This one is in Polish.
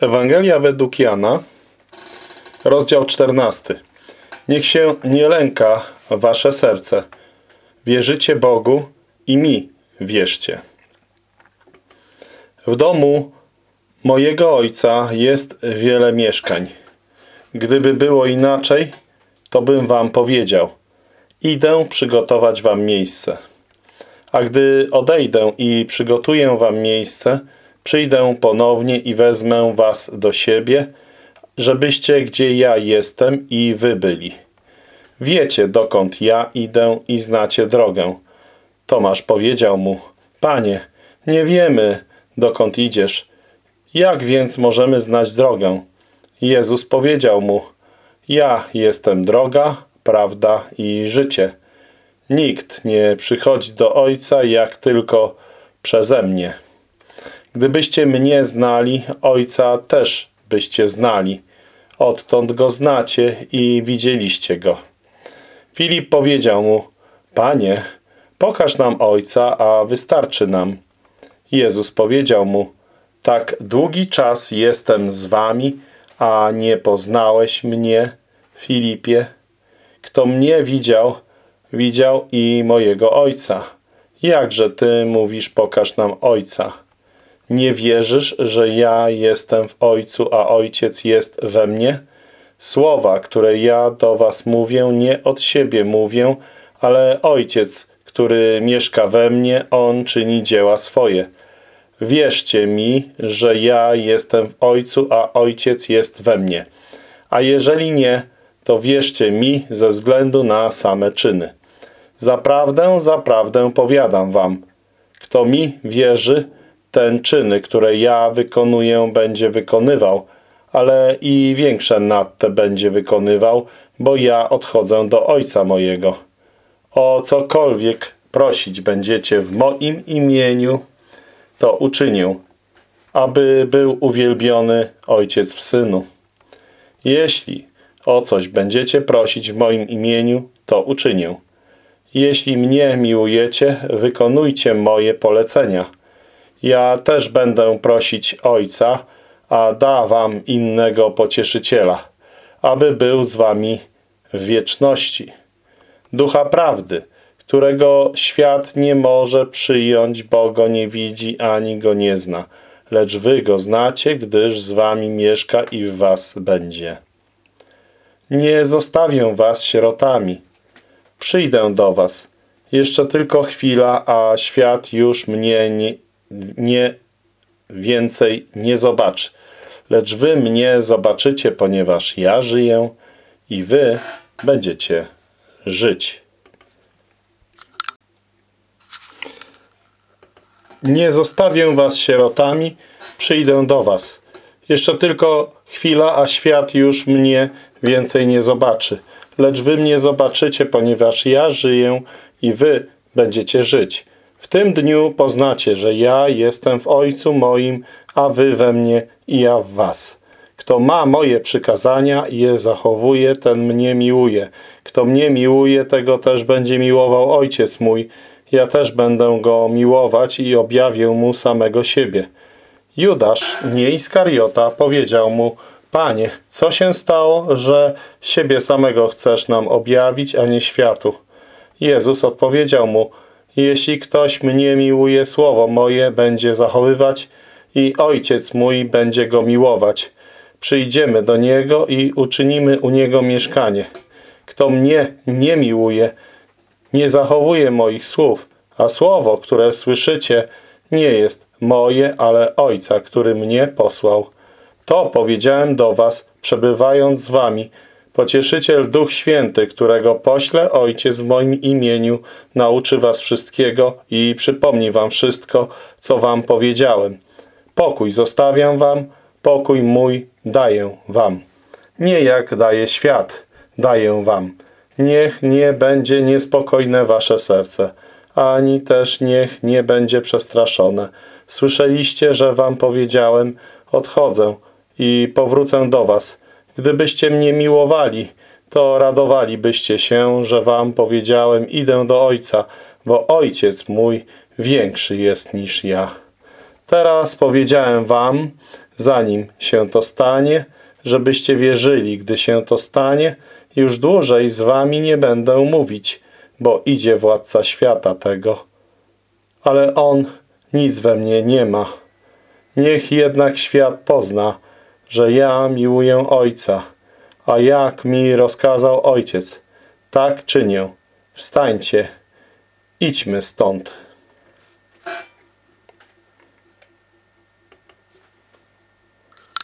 Ewangelia według Jana, rozdział 14. Niech się nie lęka wasze serce. Wierzycie Bogu i mi wierzcie. W domu mojego Ojca jest wiele mieszkań. Gdyby było inaczej, to bym wam powiedział. Idę przygotować wam miejsce. A gdy odejdę i przygotuję wam miejsce, przyjdę ponownie i wezmę was do siebie, żebyście gdzie ja jestem i wy byli. Wiecie, dokąd ja idę i znacie drogę. Tomasz powiedział mu, Panie, nie wiemy, dokąd idziesz. Jak więc możemy znać drogę? Jezus powiedział mu, Ja jestem droga, prawda i życie. Nikt nie przychodzi do Ojca jak tylko przeze mnie. Gdybyście mnie znali, Ojca też byście znali. Odtąd go znacie i widzieliście go. Filip powiedział mu, Panie, pokaż nam Ojca, a wystarczy nam. Jezus powiedział mu, tak długi czas jestem z wami, a nie poznałeś mnie, Filipie. Kto mnie widział, widział i mojego Ojca. Jakże Ty mówisz, pokaż nam Ojca? Nie wierzysz, że ja jestem w Ojcu, a Ojciec jest we mnie? Słowa, które ja do was mówię, nie od siebie mówię, ale Ojciec, który mieszka we mnie, On czyni dzieła swoje. Wierzcie mi, że ja jestem w Ojcu, a Ojciec jest we mnie. A jeżeli nie, to wierzcie mi ze względu na same czyny. Zaprawdę, zaprawdę powiadam wam, kto mi wierzy, ten czyny, które ja wykonuję, będzie wykonywał, ale i większe nad te będzie wykonywał, bo ja odchodzę do Ojca mojego. O cokolwiek prosić będziecie w moim imieniu, to uczynię, aby był uwielbiony Ojciec w Synu. Jeśli o coś będziecie prosić w moim imieniu, to uczynię. Jeśli mnie miłujecie, wykonujcie moje polecenia. Ja też będę prosić Ojca, a da wam innego pocieszyciela, aby był z wami w wieczności. Ducha prawdy, którego świat nie może przyjąć, bo go nie widzi ani go nie zna, lecz wy go znacie, gdyż z wami mieszka i w was będzie. Nie zostawię was sierotami. Przyjdę do was. Jeszcze tylko chwila, a świat już mnie nie, nie więcej nie zobaczy. Lecz wy mnie zobaczycie, ponieważ ja żyję i wy będziecie żyć. Nie zostawię was sierotami, przyjdę do was. Jeszcze tylko chwila, a świat już mnie więcej nie zobaczy. Lecz wy mnie zobaczycie, ponieważ ja żyję i wy będziecie żyć. W tym dniu poznacie, że ja jestem w Ojcu moim, a wy we mnie i ja w was. Kto ma moje przykazania i je zachowuje, ten mnie miłuje. Kto mnie miłuje, tego też będzie miłował Ojciec mój. Ja też będę go miłować i objawię mu samego siebie. Judasz, nie Iskariota, powiedział mu, Panie, co się stało, że siebie samego chcesz nam objawić, a nie światu? Jezus odpowiedział mu, jeśli ktoś mnie miłuje, słowo moje będzie zachowywać i Ojciec mój będzie go miłować. Przyjdziemy do Niego i uczynimy u Niego mieszkanie. Kto mnie nie miłuje, nie zachowuje moich słów, a słowo, które słyszycie, nie jest moje, ale Ojca, który mnie posłał. To powiedziałem do was, przebywając z wami, Pocieszyciel Duch Święty, którego pośle Ojciec w moim imieniu, nauczy was wszystkiego i przypomni wam wszystko, co wam powiedziałem. Pokój zostawiam wam, pokój mój daję wam. Nie jak daje świat, daję wam. Niech nie będzie niespokojne wasze serce, ani też niech nie będzie przestraszone. Słyszeliście, że wam powiedziałem, odchodzę i powrócę do was. Gdybyście mnie miłowali, to radowalibyście się, że wam powiedziałem, idę do Ojca, bo Ojciec mój większy jest niż ja. Teraz powiedziałem wam, zanim się to stanie, żebyście wierzyli, gdy się to stanie, już dłużej z wami nie będę mówić, bo idzie władca świata tego. Ale on nic we mnie nie ma. Niech jednak świat pozna, że ja miłuję Ojca, a jak mi rozkazał Ojciec, tak czynię. Wstańcie, idźmy stąd.